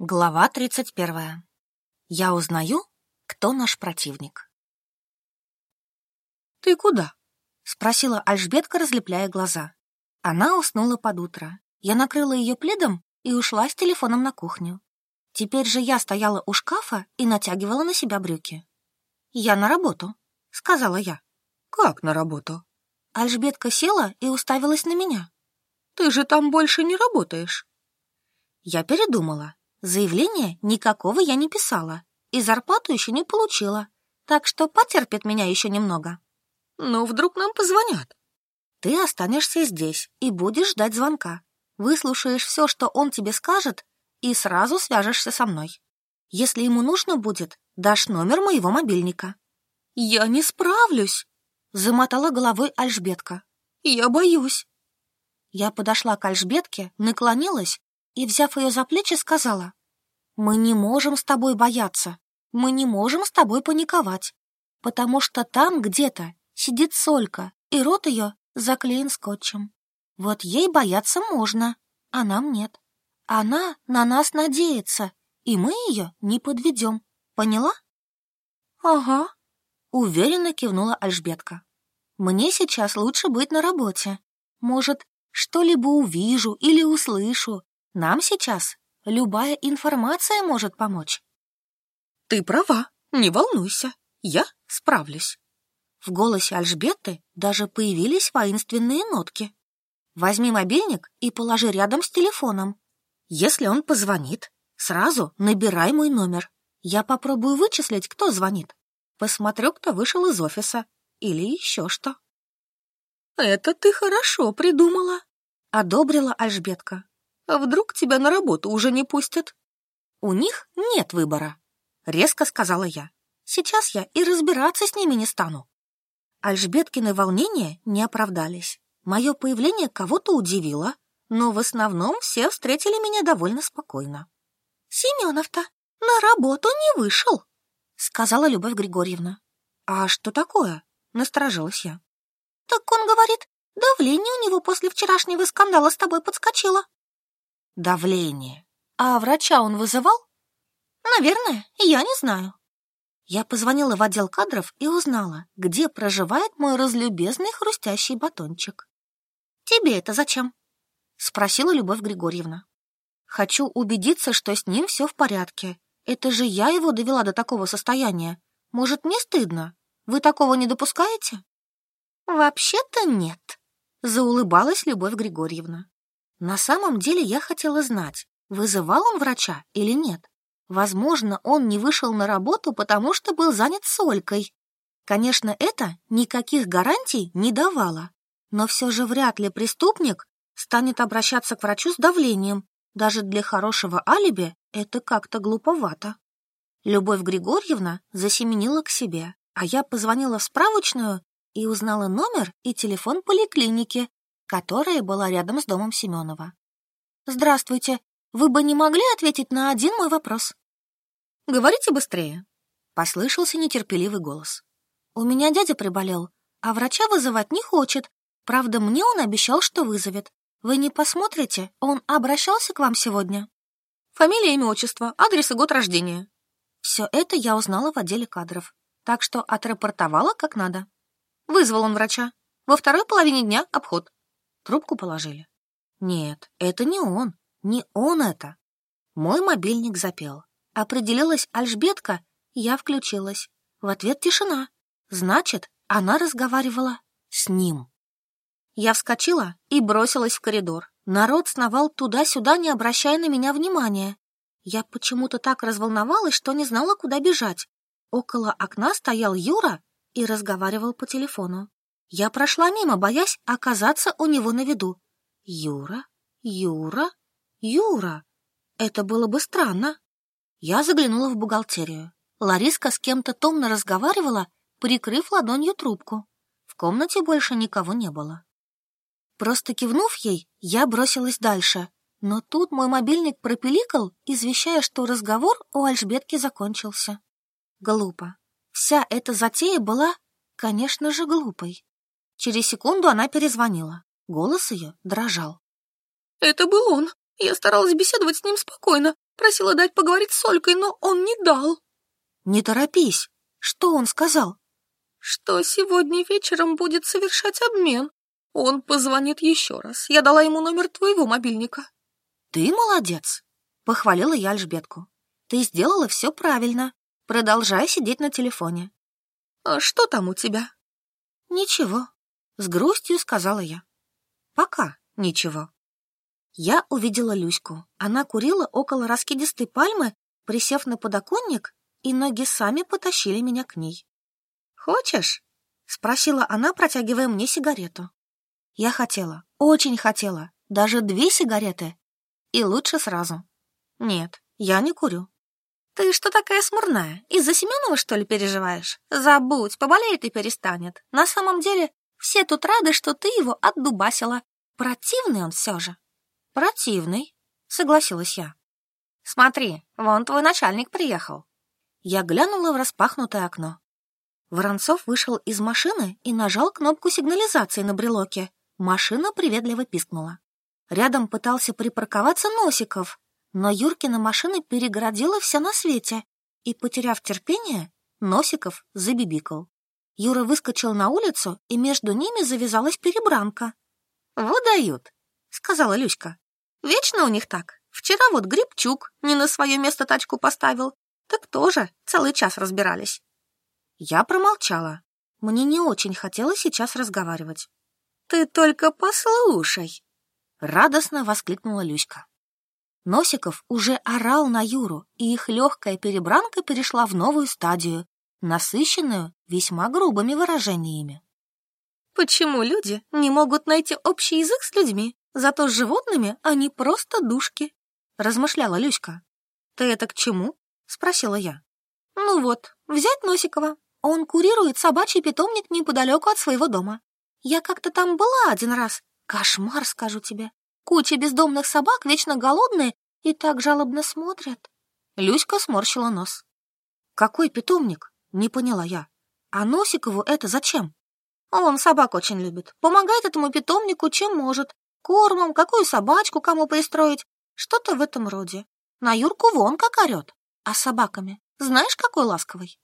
Глава 31. Я узнаю, кто наш противник. «Ты куда?» — спросила Альжбетка, разлепляя глаза. Она уснула под утро. Я накрыла ее пледом и ушла с телефоном на кухню. Теперь же я стояла у шкафа и натягивала на себя брюки. «Я на работу», — сказала я. «Как на работу?» Альжбетка села и уставилась на меня. «Ты же там больше не работаешь». Я передумала. Заявления никакого я не писала и зарплату еще не получила, так что потерпит меня еще немного. Но вдруг нам позвонят. Ты останешься здесь и будешь ждать звонка. Выслушаешь все, что он тебе скажет, и сразу свяжешься со мной. Если ему нужно будет, дашь номер моего мобильника. Я не справлюсь, замотала головой Альжбетка. Я боюсь. Я подошла к Альжбетке, наклонилась и, взяв ее за плечи, сказала, «Мы не можем с тобой бояться, мы не можем с тобой паниковать, потому что там где-то сидит Солька, и рот ее заклеен скотчем. Вот ей бояться можно, а нам нет. Она на нас надеется, и мы ее не подведем. Поняла?» «Ага», — уверенно кивнула Альжбетка. «Мне сейчас лучше быть на работе. Может, что-либо увижу или услышу, нам сейчас любая информация может помочь. Ты права, не волнуйся, я справлюсь. В голосе Альжбетты даже появились воинственные нотки. Возьми мобильник и положи рядом с телефоном. Если он позвонит, сразу набирай мой номер. Я попробую вычислить, кто звонит. Посмотрю, кто вышел из офиса. Или еще что. Это ты хорошо придумала, одобрила Альжбетка. А вдруг тебя на работу уже не пустят? У них нет выбора, резко сказала я. Сейчас я и разбираться с ними не стану. Альжбеткины волнения не оправдались. Мое появление кого-то удивило, но в основном все встретили меня довольно спокойно. «Семенов-то на работу не вышел», — сказала Любовь Григорьевна. «А что такое?» — насторожилась я. «Так он говорит, давление у него после вчерашнего скандала с тобой подскочило давление. А врача он вызывал? Наверное, я не знаю. Я позвонила в отдел кадров и узнала, где проживает мой разлюбезный хрустящий батончик. «Тебе это зачем?» — спросила Любовь Григорьевна. «Хочу убедиться, что с ним все в порядке. Это же я его довела до такого состояния. Может, мне стыдно? Вы такого не допускаете?» «Вообще-то нет», — заулыбалась Любовь Григорьевна. На самом деле я хотела знать, вызывал он врача или нет. Возможно, он не вышел на работу, потому что был занят солькой. Конечно, это никаких гарантий не давало. Но все же вряд ли преступник станет обращаться к врачу с давлением. Даже для хорошего алиби это как-то глуповато. Любовь Григорьевна засеменила к себе, а я позвонила в справочную и узнала номер и телефон поликлиники, которая была рядом с домом Семенова. «Здравствуйте. Вы бы не могли ответить на один мой вопрос?» «Говорите быстрее», — послышался нетерпеливый голос. «У меня дядя приболел, а врача вызывать не хочет. Правда, мне он обещал, что вызовет. Вы не посмотрите, он обращался к вам сегодня?» «Фамилия, имя, отчество, адрес и год рождения». Все это я узнала в отделе кадров, так что отрапортовала как надо. Вызвал он врача. Во второй половине дня обход. Трубку положили. Нет, это не он. Не он это. Мой мобильник запел. Определилась Альжбетка, я включилась. В ответ тишина. Значит, она разговаривала с ним. Я вскочила и бросилась в коридор. Народ сновал туда-сюда, не обращая на меня внимания. Я почему-то так разволновалась, что не знала, куда бежать. Около окна стоял Юра и разговаривал по телефону. Я прошла мимо, боясь оказаться у него на виду. Юра, Юра, Юра. Это было бы странно. Я заглянула в бухгалтерию. Лариска с кем-то томно разговаривала, прикрыв ладонью трубку. В комнате больше никого не было. Просто кивнув ей, я бросилась дальше. Но тут мой мобильник пропиликал, извещая, что разговор у Альжбетки закончился. Глупо. Вся эта затея была, конечно же, глупой. Через секунду она перезвонила. Голос ее дрожал. «Это был он. Я старалась беседовать с ним спокойно, Просила дать поговорить с Олькой, но он не дал. Не торопись. Что он сказал? Что сегодня вечером будет совершать обмен. Он позвонит еще раз. Я дала ему номер твоего мобильника. Ты молодец, похвалила я Альжбетку. Ты сделала все правильно. Продолжай сидеть на телефоне. А что там у тебя? Ничего, с грустью сказала я. Пока ничего. Я увидела Люську. Она курила около раскидистой пальмы, присев на подоконник, и ноги сами потащили меня к ней. «Хочешь?» — спросила она, протягивая мне сигарету. Я хотела, очень хотела, даже две сигареты. И лучше сразу. Нет, я не курю. Ты что такая смурная? Из-за Семенова, что ли, переживаешь? Забудь, поболеет и перестанет. На самом деле, все тут рады, что ты его отдубасила. Противный он все же. «Противный», — согласилась я. «Смотри, вон твой начальник приехал». Я глянула в распахнутое окно. Воронцов вышел из машины и нажал кнопку сигнализации на брелоке. Машина приветливо пискнула. Рядом пытался припарковаться Носиков, но Юркина машина перегородила вся на свете, и, потеряв терпение, Носиков забибикал. Юра выскочил на улицу, и между ними завязалась перебранка. «Выдают», — сказала Люська. Вечно у них так. Вчера вот Грибчук не на свое место тачку поставил. Так тоже целый час разбирались. Я промолчала. Мне не очень хотелось сейчас разговаривать. «Ты только послушай!» Радостно воскликнула Люська. Носиков уже орал на Юру, и их легкая перебранка перешла в новую стадию, насыщенную весьма грубыми выражениями. «Почему люди не могут найти общий язык с людьми?» Зато с животными они просто душки, размышляла Люська. Ты это к чему? спросила я. Ну вот, взять Носикова. Он курирует собачий питомник неподалеку от своего дома. Я как-то там была один раз. Кошмар, скажу тебе. Куча бездомных собак, вечно голодные, и так жалобно смотрят. Люська сморщила нос. Какой питомник? Не поняла я. А Носикову это зачем? Он собак очень любит. Помогает этому питомнику, чем может кормом, какую собачку кому пристроить, что-то в этом роде. На Юрку вон как орет, а с собаками знаешь, какой ласковый.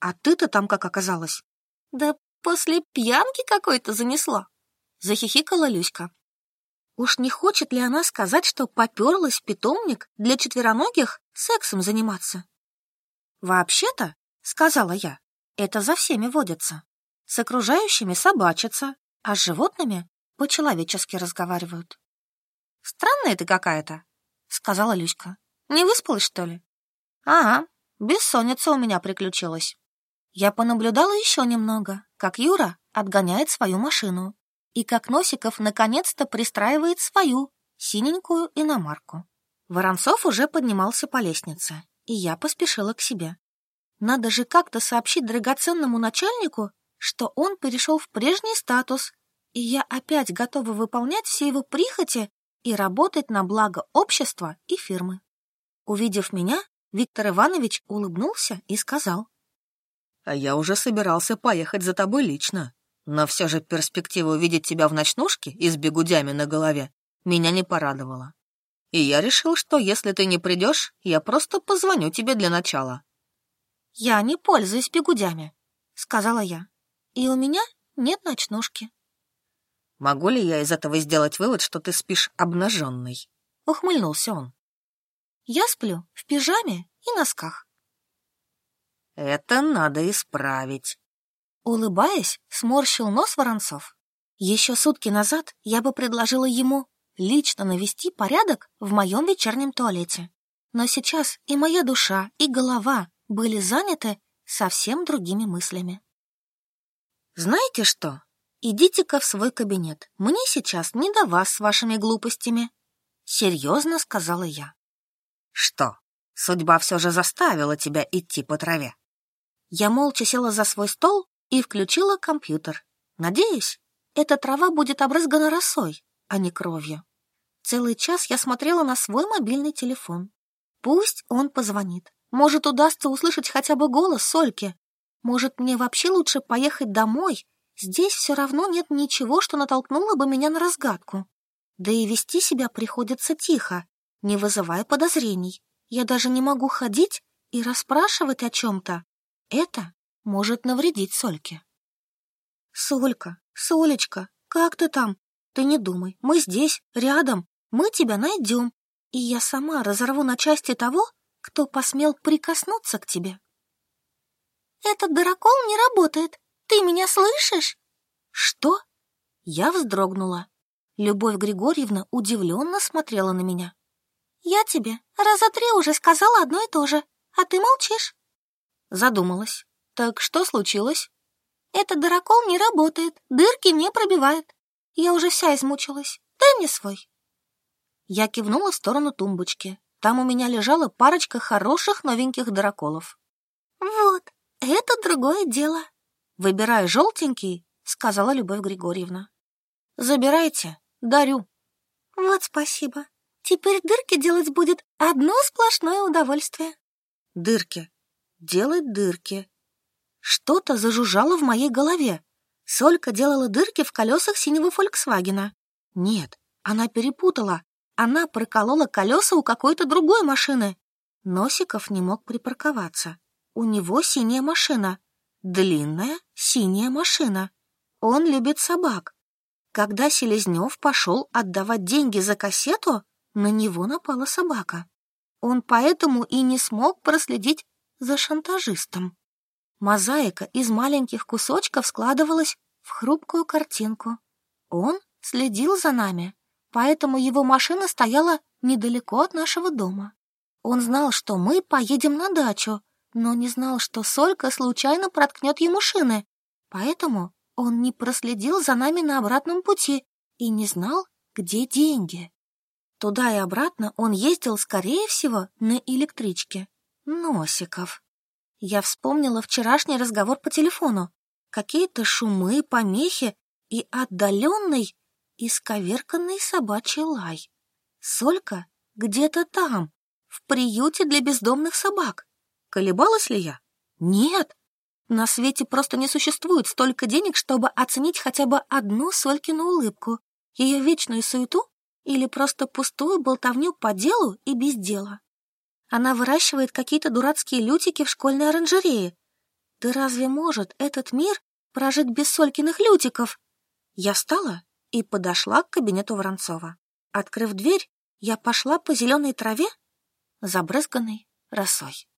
А ты-то там как оказалась? Да после пьянки какой-то занесла, захихикала Люська. Уж не хочет ли она сказать, что поперлась в питомник для четвероногих сексом заниматься? Вообще-то, сказала я, это за всеми водится. С окружающими собачатся, а с животными по-человечески разговаривают. Странная ты какая-то, сказала Люська. Не выспалась, что ли? Ага, бессонница у меня приключилась. Я понаблюдала еще немного, как Юра отгоняет свою машину и как Носиков наконец-то пристраивает свою синенькую иномарку. Воронцов уже поднимался по лестнице, и я поспешила к себе. Надо же как-то сообщить драгоценному начальнику, что он перешел в прежний статус и я опять готова выполнять все его прихоти и работать на благо общества и фирмы. Увидев меня, Виктор Иванович улыбнулся и сказал. «А я уже собирался поехать за тобой лично, но все же перспектива увидеть тебя в ночнушке и с бегудями на голове меня не порадовала. И я решил, что если ты не придешь, я просто позвоню тебе для начала». «Я не пользуюсь бегудями», — сказала я, «и у меня нет ночнушки». Могу ли я из этого сделать вывод, что ты спишь обнаженный? Ухмыльнулся он. Я сплю в пижаме и носках. Это надо исправить. Улыбаясь, сморщил нос Воронцов. Еще сутки назад я бы предложила ему лично навести порядок в моем вечернем туалете. Но сейчас и моя душа, и голова были заняты совсем другими мыслями. Знаете что? «Идите-ка в свой кабинет. Мне сейчас не до вас с вашими глупостями», — серьезно сказала я. «Что, судьба все же заставила тебя идти по траве?» Я молча села за свой стол и включила компьютер. Надеюсь, эта трава будет обрызгана росой, а не кровью. Целый час я смотрела на свой мобильный телефон. Пусть он позвонит. Может, удастся услышать хотя бы голос Сольки. Может, мне вообще лучше поехать домой Здесь все равно нет ничего, что натолкнуло бы меня на разгадку. Да и вести себя приходится тихо. не вызывая подозрений. Я даже не могу ходить и расспрашивать о чем-то. Это может навредить Сольке. Солька, Солечка, как ты там? Ты не думай, мы здесь, рядом, мы тебя найдем, и я сама разорву на части того, кто посмел прикоснуться к тебе. Этот дырокол не работает. Ты меня слышишь? Что? Я вздрогнула. Любовь Григорьевна удивленно смотрела на меня. Я тебе раза три уже сказала одно и то же, а ты молчишь. Задумалась. Так что случилось? Этот дырокол не работает, дырки не пробивает. Я уже вся измучилась. Дай мне свой. Я кивнула в сторону тумбочки. Там у меня лежала парочка хороших новеньких дыроколов. Вот, это другое дело. Выбирай желтенький, сказала Любовь Григорьевна. Забирайте, дарю. Вот спасибо. Теперь дырки делать будет одно сплошное удовольствие. Дырки. Делать дырки. Что-то зажужжало в моей голове. Солька делала дырки в колесах синего Фольксвагена. Нет, она перепутала. Она проколола колеса у какой-то другой машины. Носиков не мог припарковаться. У него синяя машина. Длинная синяя машина. Он любит собак. Когда Селезнев пошел отдавать деньги за кассету, на него напала собака. Он поэтому и не смог проследить за шантажистом. Мозаика из маленьких кусочков складывалась в хрупкую картинку. Он следил за нами, поэтому его машина стояла недалеко от нашего дома. Он знал, что мы поедем на дачу, но не знал, что Солька случайно проткнет ему шины, поэтому он не проследил за нами на обратном пути и не знал, где деньги. Туда и обратно он ездил, скорее всего, на электричке. Носиков. Я вспомнила вчерашний разговор по телефону. Какие-то шумы, помехи и отдаленный, исковерканный собачий лай. Солька где-то там, в приюте для бездомных собак. Колебалась ли я? Нет. На свете просто не существует столько денег, чтобы оценить хотя бы одну Солькину улыбку, ее вечную суету или просто пустую болтовню по делу и без дела. Она выращивает какие-то дурацкие лютики в школьной оранжерее. Да разве может этот мир прожить без Солькиных лютиков? Я встала и подошла к кабинету Воронцова. Открыв дверь, я пошла по зеленой траве, забрызганной росой.